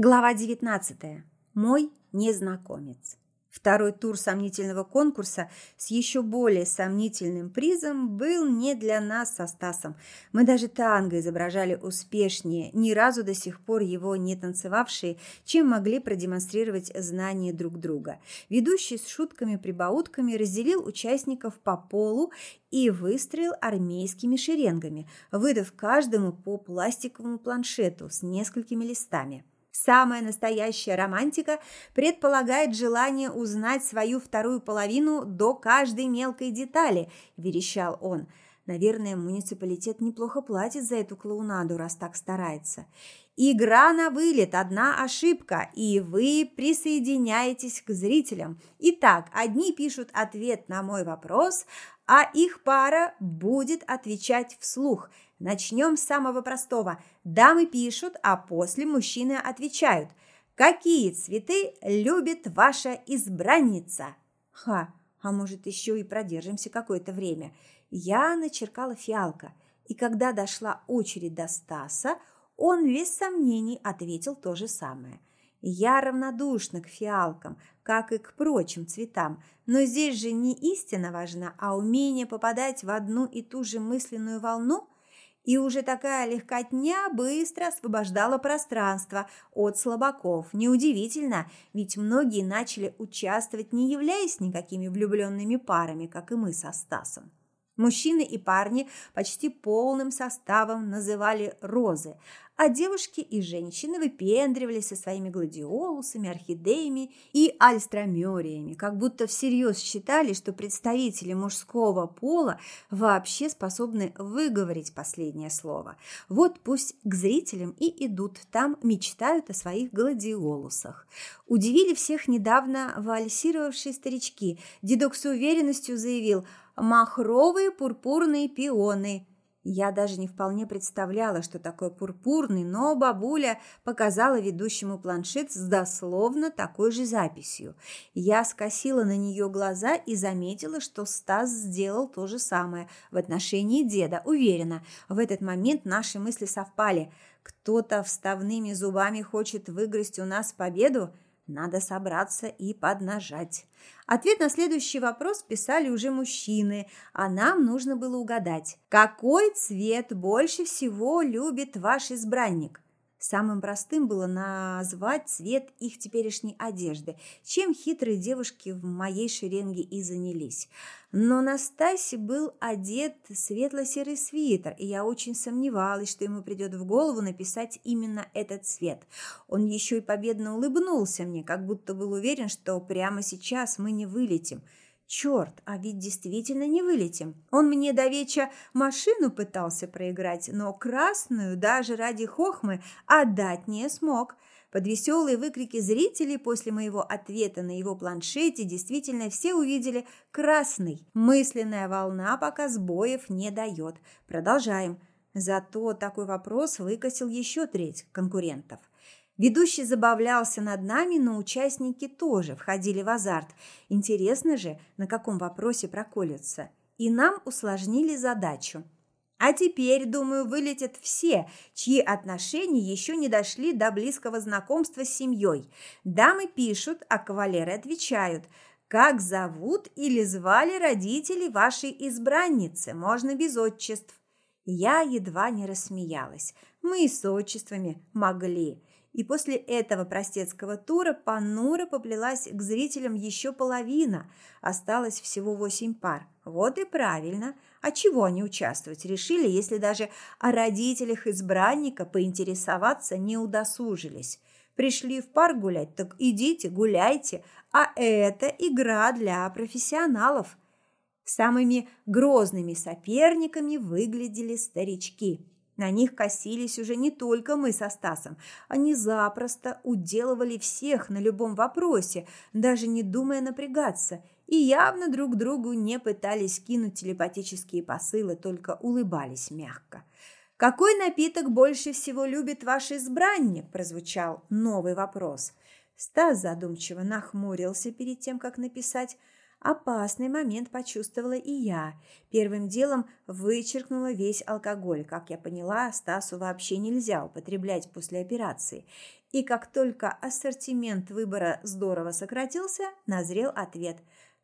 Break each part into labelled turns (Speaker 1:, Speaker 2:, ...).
Speaker 1: Глава 19. Мой незнакомец. Второй тур сомнительного конкурса с еще более сомнительным призом был не для нас со Стасом. Мы даже танго изображали успешнее, ни разу до сих пор его не танцевавшие, чем могли продемонстрировать знания друг друга. Ведущий с шутками-прибаутками разделил участников по полу и выстроил армейскими шеренгами, выдав каждому по пластиковому планшету с несколькими листами. Самая настоящая романтика предполагает желание узнать свою вторую половину до каждой мелкой детали, верещал он. Наверное, муниципалитет неплохо платит за эту клоунаду, раз так старается. Игра на вылет, одна ошибка, и вы присоединяетесь к зрителям. Итак, одни пишут ответ на мой вопрос, а их пара будет отвечать вслух – Начнем с самого простого. Дамы пишут, а после мужчины отвечают. Какие цветы любит ваша избранница? Ха, а может еще и продержимся какое-то время. Я начеркала фиалка, и когда дошла очередь до Стаса, он без сомнений ответил то же самое. Я равнодушна к фиалкам, как и к прочим цветам, но здесь же не истина важна, а умение попадать в одну и ту же мысленную волну – и уже такая легкотня быстро освобождала пространство от слабаков. Неудивительно, ведь многие начали участвовать, не являясь никакими влюбленными парами, как и мы со Стасом. Мужчины и парни почти полным составом называли розы, а девушки и женщины выпендривались со своими гладиолусами, орхидеями и альстромериями, как будто всерьез считали, что представители мужского пола вообще способны выговорить последнее слово. Вот пусть к зрителям и идут, там мечтают о своих гладиолусах. Удивили всех недавно вальсировавшие старички. Дедок с уверенностью заявил – махровые пурпурные пионы. Я даже не вполне представляла, что такое пурпурный, но бабуля показала ведущему планшет с дословно такой же записью. Я скосила на нее глаза и заметила, что Стас сделал то же самое в отношении деда. Уверена, в этот момент наши мысли совпали. Кто-то вставными зубами хочет выгрызть у нас победу – надо собраться и поднажать. Ответ на следующий вопрос писали уже мужчины, а нам нужно было угадать. Какой цвет больше всего любит ваш избранник? Самым простым было назвать цвет их теперешней одежды, чем хитрые девушки в моей шеренге и занялись. Но на Стасе был одет светло-серый свитер, и я очень сомневалась, что ему придет в голову написать именно этот цвет. Он еще и победно улыбнулся мне, как будто был уверен, что прямо сейчас мы не вылетим – Черт, а ведь действительно не вылетим. Он мне до вечера машину пытался проиграть, но красную даже ради хохмы отдать не смог. Под веселые выкрики зрителей после моего ответа на его планшете действительно все увидели красный. Мысленная волна пока сбоев не дает. Продолжаем. Зато такой вопрос выкосил еще треть конкурентов – Ведущий забавлялся над нами, но участники тоже входили в азарт. Интересно же, на каком вопросе проколются. И нам усложнили задачу. А теперь, думаю, вылетят все, чьи отношения еще не дошли до близкого знакомства с семьей. Дамы пишут, а кавалеры отвечают. Как зовут или звали родители вашей избранницы? Можно без отчеств. Я едва не рассмеялась. Мы и с отчествами могли. И после этого простецкого тура понуро поплелась к зрителям еще половина. Осталось всего восемь пар. Вот и правильно. А чего они участвовать решили, если даже о родителях избранника поинтересоваться не удосужились? Пришли в парк гулять, так идите, гуляйте. А это игра для профессионалов. Самыми грозными соперниками выглядели старички – на них косились уже не только мы со Стасом. Они запросто уделывали всех на любом вопросе, даже не думая напрягаться, и явно друг другу не пытались кинуть телепатические посылы, только улыбались мягко. «Какой напиток больше всего любит ваш избранник?» – прозвучал новый вопрос. Стас задумчиво нахмурился перед тем, как написать. Опасный момент почувствовала и я. Первым делом вычеркнула весь алкоголь. Как я поняла, Стасу вообще нельзя употреблять после операции. И как только ассортимент выбора здорово сократился, назрел ответ.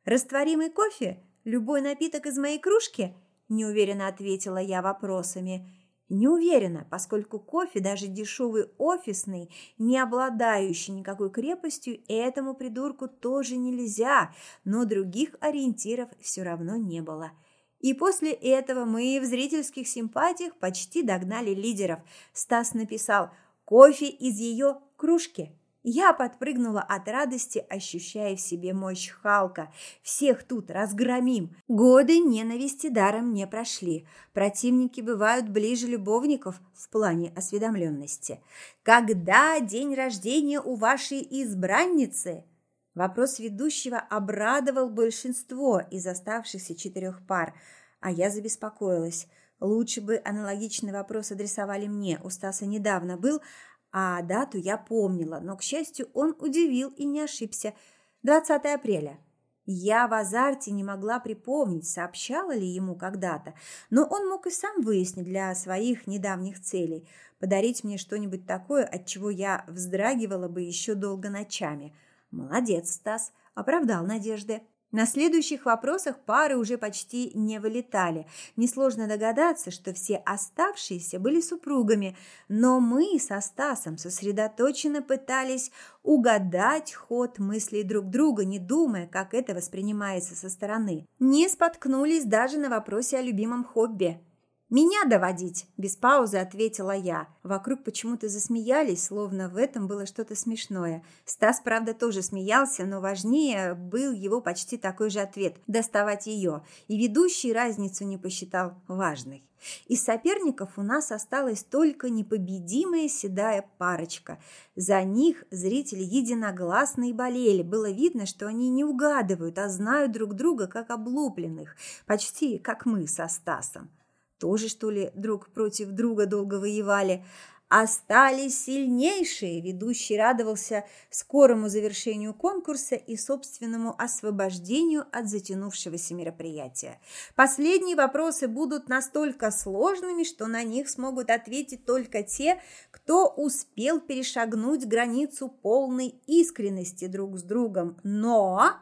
Speaker 1: «Растворимый кофе? Любой напиток из моей кружки?» Неуверенно ответила я вопросами. Не уверена, поскольку кофе, даже дешевый офисный, не обладающий никакой крепостью, этому придурку тоже нельзя, но других ориентиров все равно не было. И после этого мы в зрительских симпатиях почти догнали лидеров. Стас написал «Кофе из ее кружки». Я подпрыгнула от радости, ощущая в себе мощь Халка. Всех тут разгромим. Годы ненависти даром не прошли. Противники бывают ближе любовников в плане осведомленности. Когда день рождения у вашей избранницы? Вопрос ведущего обрадовал большинство из оставшихся четырех пар, а я забеспокоилась. Лучше бы аналогичный вопрос адресовали мне. У Стаса недавно был, а дату я помнила, но, к счастью, он удивил и не ошибся. 20 апреля. Я в азарте не могла припомнить, сообщала ли ему когда-то, но он мог и сам выяснить для своих недавних целей, подарить мне что-нибудь такое, от чего я вздрагивала бы еще долго ночами. Молодец, Стас, оправдал надежды. На следующих вопросах пары уже почти не вылетали. Несложно догадаться, что все оставшиеся были супругами, но мы со Стасом сосредоточенно пытались угадать ход мыслей друг друга, не думая, как это воспринимается со стороны. Не споткнулись даже на вопросе о любимом хобби – «Меня доводить!» – без паузы ответила я. Вокруг почему-то засмеялись, словно в этом было что-то смешное. Стас, правда, тоже смеялся, но важнее был его почти такой же ответ – доставать ее. И ведущий разницу не посчитал важной. Из соперников у нас осталась только непобедимая седая парочка. За них зрители единогласно и болели. Было видно, что они не угадывают, а знают друг друга как облупленных, почти как мы со Стасом. Тоже, что ли, друг против друга долго воевали? Остались сильнейшие. Ведущий радовался скорому завершению конкурса и собственному освобождению от затянувшегося мероприятия. Последние вопросы будут настолько сложными, что на них смогут ответить только те, кто успел перешагнуть границу полной искренности друг с другом. Но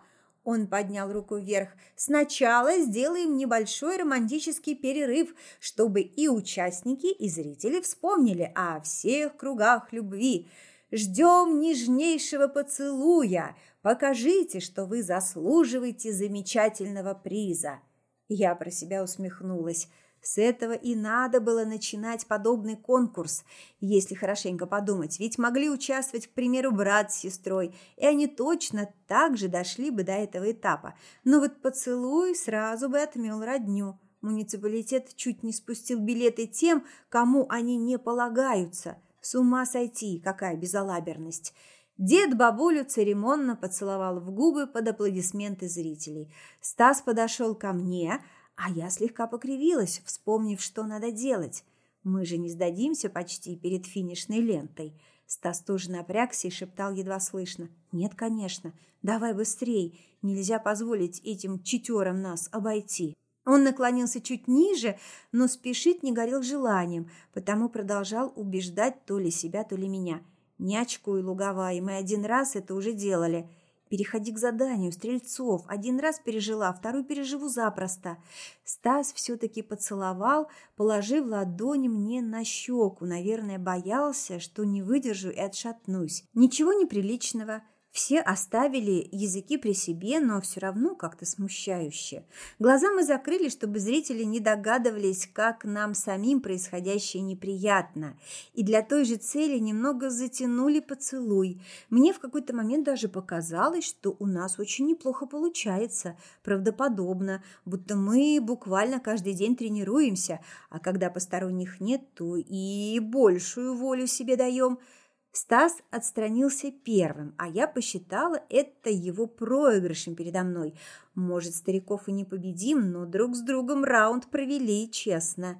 Speaker 1: он поднял руку вверх. «Сначала сделаем небольшой романтический перерыв, чтобы и участники, и зрители вспомнили о всех кругах любви. Ждем нежнейшего поцелуя. Покажите, что вы заслуживаете замечательного приза». Я про себя усмехнулась. С этого и надо было начинать подобный конкурс, если хорошенько подумать, ведь могли участвовать, к примеру, брат с сестрой, и они точно так же дошли бы до этого этапа. Но вот поцелуй сразу бы отмел родню. Муниципалитет чуть не спустил билеты тем, кому они не полагаются. С ума сойти, какая безалаберность. Дед бабулю церемонно поцеловал в губы под аплодисменты зрителей. Стас подошел ко мне – а я слегка покривилась, вспомнив, что надо делать. Мы же не сдадимся почти перед финишной лентой. Стас тоже напрягся и шептал едва слышно. «Нет, конечно. Давай быстрей. Нельзя позволить этим читерам нас обойти». Он наклонился чуть ниже, но спешить не горел желанием, потому продолжал убеждать то ли себя, то ли меня. «Не очкуй, луговая, мы один раз это уже делали». Переходи к заданию, Стрельцов. Один раз пережила, второй переживу запросто. Стас все-таки поцеловал, положив ладони мне на щеку. Наверное, боялся, что не выдержу и отшатнусь. Ничего неприличного. Все оставили языки при себе, но все равно как-то смущающе. Глаза мы закрыли, чтобы зрители не догадывались, как нам самим происходящее неприятно. И для той же цели немного затянули поцелуй. Мне в какой-то момент даже показалось, что у нас очень неплохо получается, правдоподобно, будто мы буквально каждый день тренируемся, а когда посторонних нет, то и большую волю себе даем – Стас отстранился первым, а я посчитала это его проигрышем передо мной. Может, стариков и не победим, но друг с другом раунд провели честно.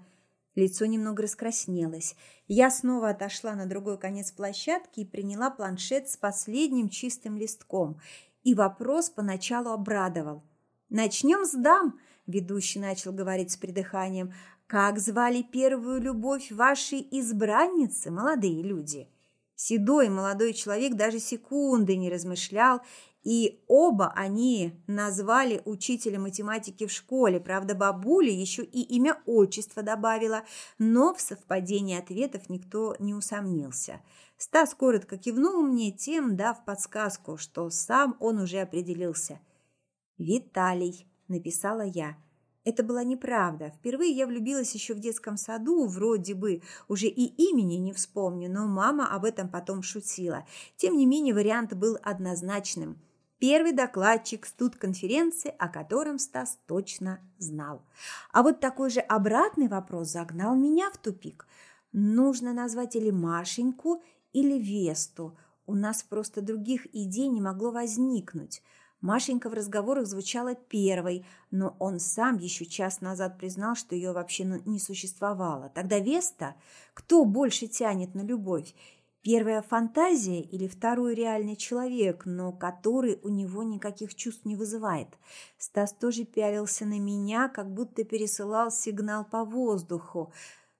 Speaker 1: Лицо немного раскраснелось. Я снова отошла на другой конец площадки и приняла планшет с последним чистым листком. И вопрос поначалу обрадовал. «Начнем с дам», – ведущий начал говорить с придыханием. «Как звали первую любовь вашей избранницы, молодые люди?» Седой молодой человек даже секунды не размышлял и оба они назвали учителя математики в школе. Правда, бабуля еще и имя отчества добавила, но в совпадении ответов никто не усомнился. Стас коротко кивнул мне, тем дав подсказку, что сам он уже определился. «Виталий», – написала я. Это была неправда. Впервые я влюбилась еще в детском саду, вроде бы, уже и имени не вспомню, но мама об этом потом шутила. Тем не менее, вариант был однозначным – Первый докладчик студ-конференции, о котором Стас точно знал. А вот такой же обратный вопрос загнал меня в тупик. Нужно назвать или Машеньку, или Весту. У нас просто других идей не могло возникнуть. Машенька в разговорах звучала первой, но он сам еще час назад признал, что ее вообще не существовало. Тогда Веста? Кто больше тянет на любовь? Первая фантазия или второй реальный человек, но который у него никаких чувств не вызывает. Стас тоже пялился на меня, как будто пересылал сигнал по воздуху,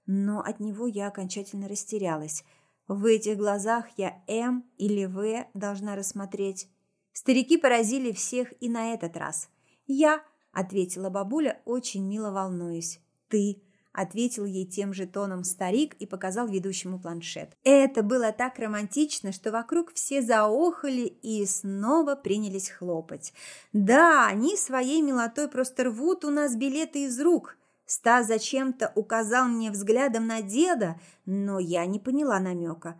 Speaker 1: но от него я окончательно растерялась. В этих глазах я М или В должна рассмотреть. Старики поразили всех и на этот раз. «Я», — ответила бабуля, очень мило волнуясь. «Ты», ответил ей тем же тоном старик и показал ведущему планшет. Это было так романтично, что вокруг все заохали и снова принялись хлопать. Да, они своей милотой просто рвут у нас билеты из рук. Стас зачем-то указал мне взглядом на деда, но я не поняла намека.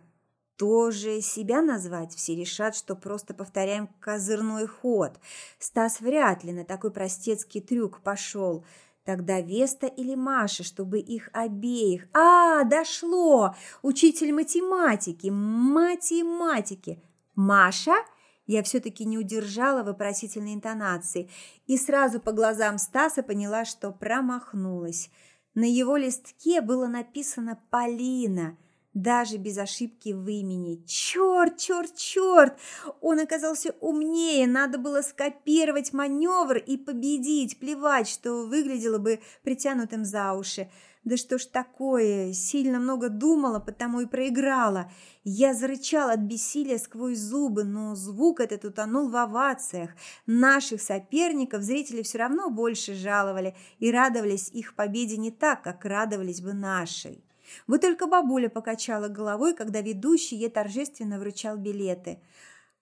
Speaker 1: Тоже себя назвать все решат, что просто повторяем козырной ход. Стас вряд ли на такой простецкий трюк пошел – Тогда Веста или Маша, чтобы их обеих. А, дошло! Учитель математики, математики. Маша? Я все-таки не удержала вопросительной интонации и сразу по глазам Стаса поняла, что промахнулась. На его листке было написано «Полина», даже без ошибки в имени. Черт, черт, черт! Он оказался умнее, надо было скопировать маневр и победить, плевать, что выглядело бы притянутым за уши. Да что ж такое, сильно много думала, потому и проиграла. Я зарычала от бессилия сквозь зубы, но звук этот утонул в овациях. Наших соперников зрители все равно больше жаловали и радовались их победе не так, как радовались бы нашей. Вот только бабуля покачала головой, когда ведущий ей торжественно вручал билеты.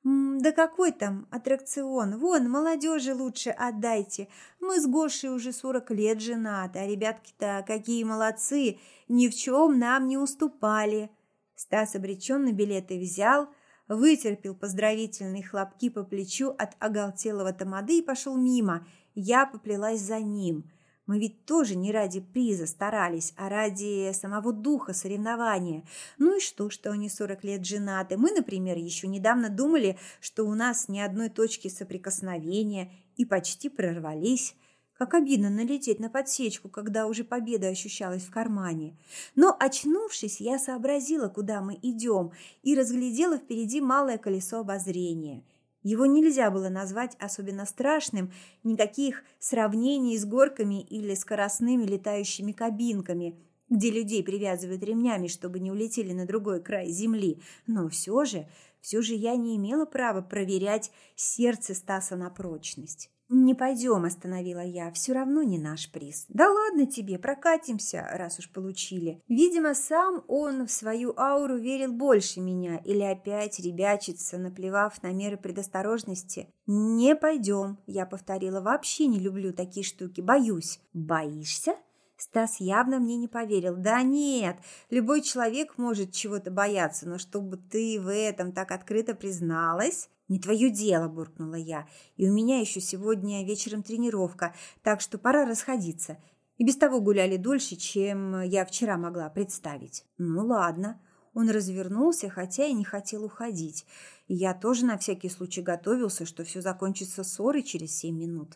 Speaker 1: «Да какой там аттракцион? Вон, молодежи лучше отдайте. Мы с Гошей уже сорок лет женаты, а ребятки-то какие молодцы, ни в чем нам не уступали». Стас обреченно билеты взял, вытерпел поздравительные хлопки по плечу от оголтелого тамады и пошел мимо. Я поплелась за ним – мы ведь тоже не ради приза старались, а ради самого духа соревнования. Ну и что, что они 40 лет женаты? Мы, например, еще недавно думали, что у нас ни одной точки соприкосновения и почти прорвались. Как обидно налететь на подсечку, когда уже победа ощущалась в кармане. Но, очнувшись, я сообразила, куда мы идем, и разглядела впереди малое колесо обозрения – его нельзя было назвать особенно страшным, никаких сравнений с горками или скоростными летающими кабинками, где людей привязывают ремнями, чтобы не улетели на другой край земли. Но все же, все же я не имела права проверять сердце Стаса на прочность. «Не пойдем», – остановила я, – «все равно не наш приз». «Да ладно тебе, прокатимся, раз уж получили». Видимо, сам он в свою ауру верил больше меня или опять ребячится, наплевав на меры предосторожности. «Не пойдем», – я повторила, – «вообще не люблю такие штуки, боюсь». «Боишься?» Стас явно мне не поверил. Да нет, любой человек может чего-то бояться, но чтобы ты в этом так открыто призналась... «Не твое дело», – буркнула я. «И у меня еще сегодня вечером тренировка, так что пора расходиться. И без того гуляли дольше, чем я вчера могла представить». «Ну ладно». Он развернулся, хотя и не хотел уходить. И я тоже на всякий случай готовился, что все закончится ссорой через семь минут.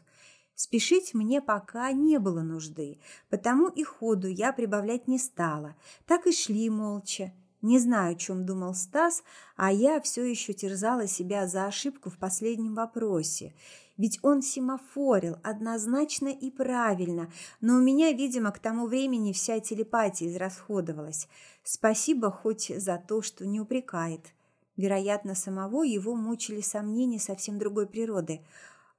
Speaker 1: Спешить мне пока не было нужды, потому и ходу я прибавлять не стала. Так и шли молча. Не знаю, о чем думал Стас, а я все еще терзала себя за ошибку в последнем вопросе. Ведь он семафорил однозначно и правильно, но у меня, видимо, к тому времени вся телепатия израсходовалась. Спасибо хоть за то, что не упрекает. Вероятно, самого его мучили сомнения совсем другой природы –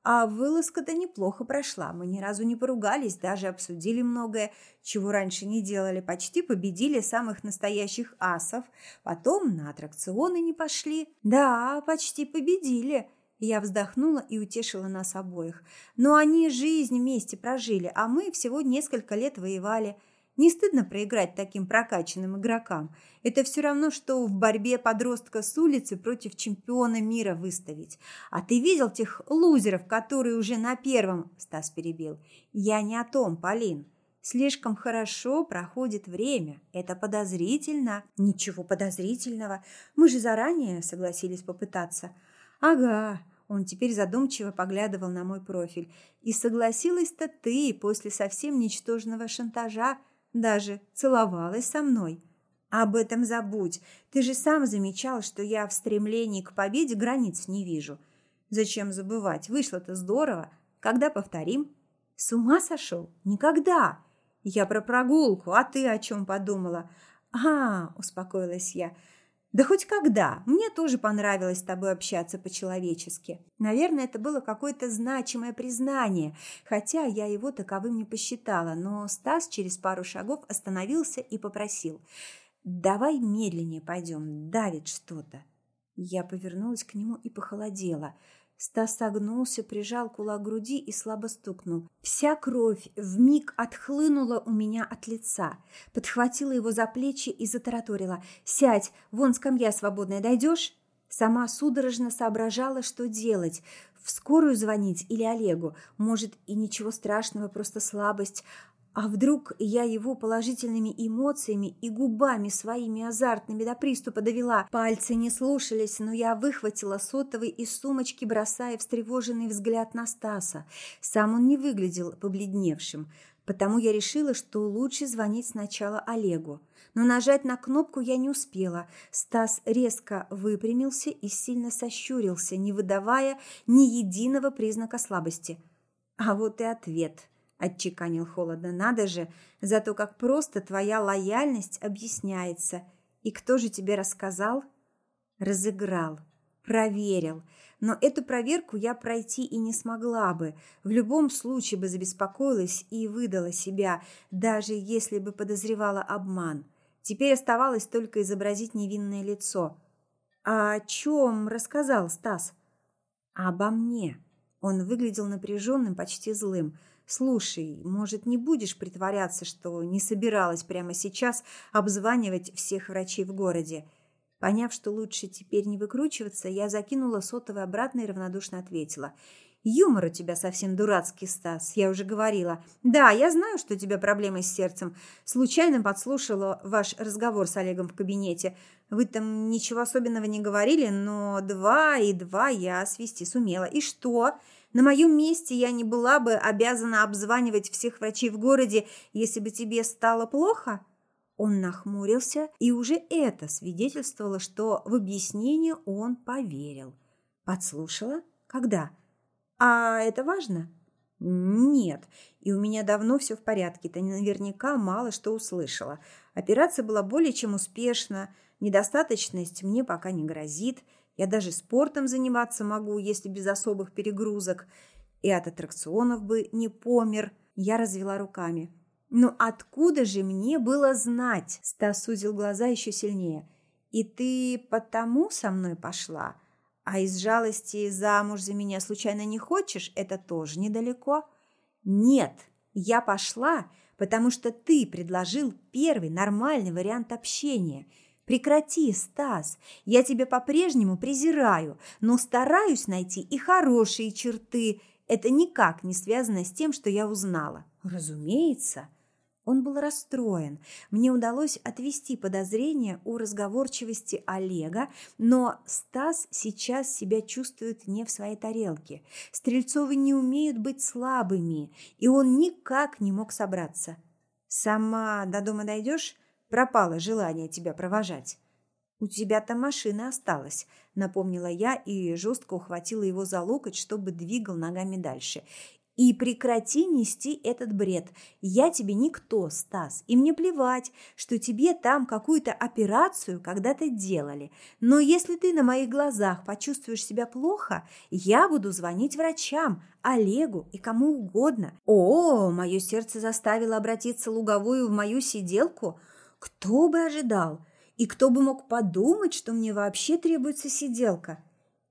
Speaker 1: а вылазка-то неплохо прошла. Мы ни разу не поругались, даже обсудили многое, чего раньше не делали. Почти победили самых настоящих асов. Потом на аттракционы не пошли. Да, почти победили. Я вздохнула и утешила нас обоих. Но они жизнь вместе прожили, а мы всего несколько лет воевали. Не стыдно проиграть таким прокачанным игрокам. Это все равно, что в борьбе подростка с улицы против чемпиона мира выставить. А ты видел тех лузеров, которые уже на первом, Стас перебил. Я не о том, Полин. Слишком хорошо проходит время. Это подозрительно. Ничего подозрительного. Мы же заранее согласились попытаться. Ага, он теперь задумчиво поглядывал на мой профиль. И согласилась-то ты после совсем ничтожного шантажа даже целовалась со мной. Об этом забудь. Ты же сам замечал, что я в стремлении к победе границ не вижу. Зачем забывать? Вышло-то здорово. Когда повторим? С ума сошел? Никогда. Я про прогулку, а ты о чем подумала? А, успокоилась я. Да хоть когда. Мне тоже понравилось с тобой общаться по-человечески. Наверное, это было какое-то значимое признание, хотя я его таковым не посчитала, но Стас через пару шагов остановился и попросил: "Давай медленнее пойдем, давит что-то". Я повернулась к нему и похолодела. Стас согнулся, прижал кулак к груди и слабо стукнул. Вся кровь вмиг отхлынула у меня от лица. Подхватила его за плечи и затараторила. «Сядь, вон скамья свободная, дойдешь?» Сама судорожно соображала, что делать. В скорую звонить или Олегу? Может, и ничего страшного, просто слабость. А вдруг я его положительными эмоциями и губами своими азартными до приступа довела? Пальцы не слушались, но я выхватила сотовый из сумочки, бросая встревоженный взгляд на Стаса. Сам он не выглядел побледневшим, потому я решила, что лучше звонить сначала Олегу. Но нажать на кнопку я не успела. Стас резко выпрямился и сильно сощурился, не выдавая ни единого признака слабости. А вот и ответ – отчеканил холодно. Надо же, за то, как просто твоя лояльность объясняется. И кто же тебе рассказал? Разыграл, проверил. Но эту проверку я пройти и не смогла бы. В любом случае бы забеспокоилась и выдала себя, даже если бы подозревала обман. Теперь оставалось только изобразить невинное лицо. А о чем рассказал Стас? Обо мне. Он выглядел напряженным, почти злым. Слушай, может, не будешь притворяться, что не собиралась прямо сейчас обзванивать всех врачей в городе? Поняв, что лучше теперь не выкручиваться, я закинула сотовый обратно и равнодушно ответила: Юмор у тебя совсем дурацкий, Стас. Я уже говорила. Да, я знаю, что у тебя проблемы с сердцем. Случайно подслушала ваш разговор с Олегом в кабинете. Вы там ничего особенного не говорили, но два и два я свести сумела. И что? На моем месте я не была бы обязана обзванивать всех врачей в городе, если бы тебе стало плохо. Он нахмурился, и уже это свидетельствовало, что в объяснение он поверил. Подслушала? Когда? А это важно? Нет, и у меня давно все в порядке. Ты наверняка мало что услышала. Операция была более чем успешна. Недостаточность мне пока не грозит. Я даже спортом заниматься могу, если без особых перегрузок. И от аттракционов бы не помер. Я развела руками. «Ну откуда же мне было знать?» Стас сузил глаза еще сильнее. «И ты потому со мной пошла? А из жалости замуж за меня случайно не хочешь? Это тоже недалеко?» «Нет, я пошла, потому что ты предложил первый нормальный вариант общения – Прекрати, Стас. Я тебя по-прежнему презираю, но стараюсь найти и хорошие черты. Это никак не связано с тем, что я узнала. Разумеется. Он был расстроен. Мне удалось отвести подозрения о разговорчивости Олега, но Стас сейчас себя чувствует не в своей тарелке. Стрельцовы не умеют быть слабыми, и он никак не мог собраться. «Сама до дома дойдешь?» Пропало желание тебя провожать. «У тебя там машина осталась», – напомнила я и жестко ухватила его за локоть, чтобы двигал ногами дальше. И прекрати нести этот бред. Я тебе никто, Стас, и мне плевать, что тебе там какую-то операцию когда-то делали. Но если ты на моих глазах почувствуешь себя плохо, я буду звонить врачам, Олегу и кому угодно. О, мое сердце заставило обратиться луговую в мою сиделку. Кто бы ожидал? И кто бы мог подумать, что мне вообще требуется сиделка?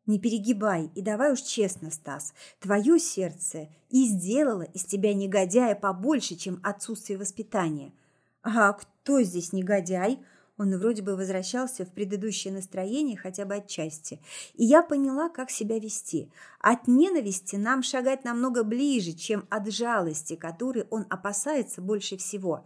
Speaker 1: Не перегибай и давай уж честно, Стас, твое сердце и сделало из тебя негодяя побольше, чем отсутствие воспитания. А кто здесь негодяй? Он вроде бы возвращался в предыдущее настроение хотя бы отчасти. И я поняла, как себя вести. От ненависти нам шагать намного ближе, чем от жалости, которой он опасается больше всего.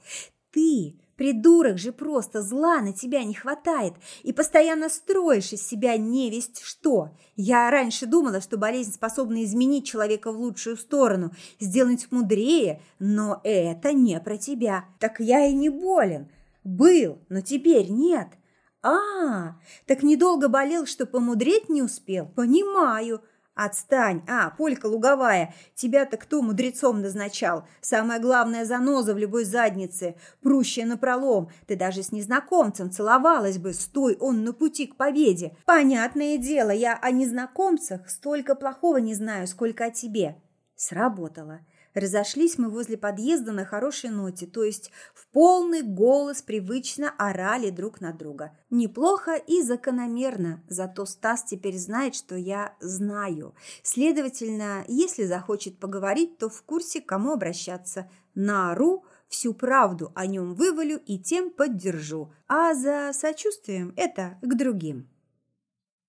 Speaker 1: Ты Придурок же просто зла на тебя не хватает и постоянно строишь из себя невесть что. Я раньше думала, что болезнь способна изменить человека в лучшую сторону, сделать мудрее, но это не про тебя. Так я и не болен. Был, но теперь нет. А, так недолго болел, что помудреть не успел? Понимаю. «Отстань! А, Полька луговая! Тебя-то кто мудрецом назначал? Самая главная заноза в любой заднице, прущая напролом. Ты даже с незнакомцем целовалась бы, стой он на пути к победе. Понятное дело, я о незнакомцах столько плохого не знаю, сколько о тебе». Сработало. Разошлись мы возле подъезда на хорошей ноте, то есть в полный голос привычно орали друг на друга. Неплохо и закономерно, зато Стас теперь знает, что я знаю. Следовательно, если захочет поговорить, то в курсе, к кому обращаться. Наору, всю правду о нем вывалю и тем поддержу, а за сочувствием это к другим.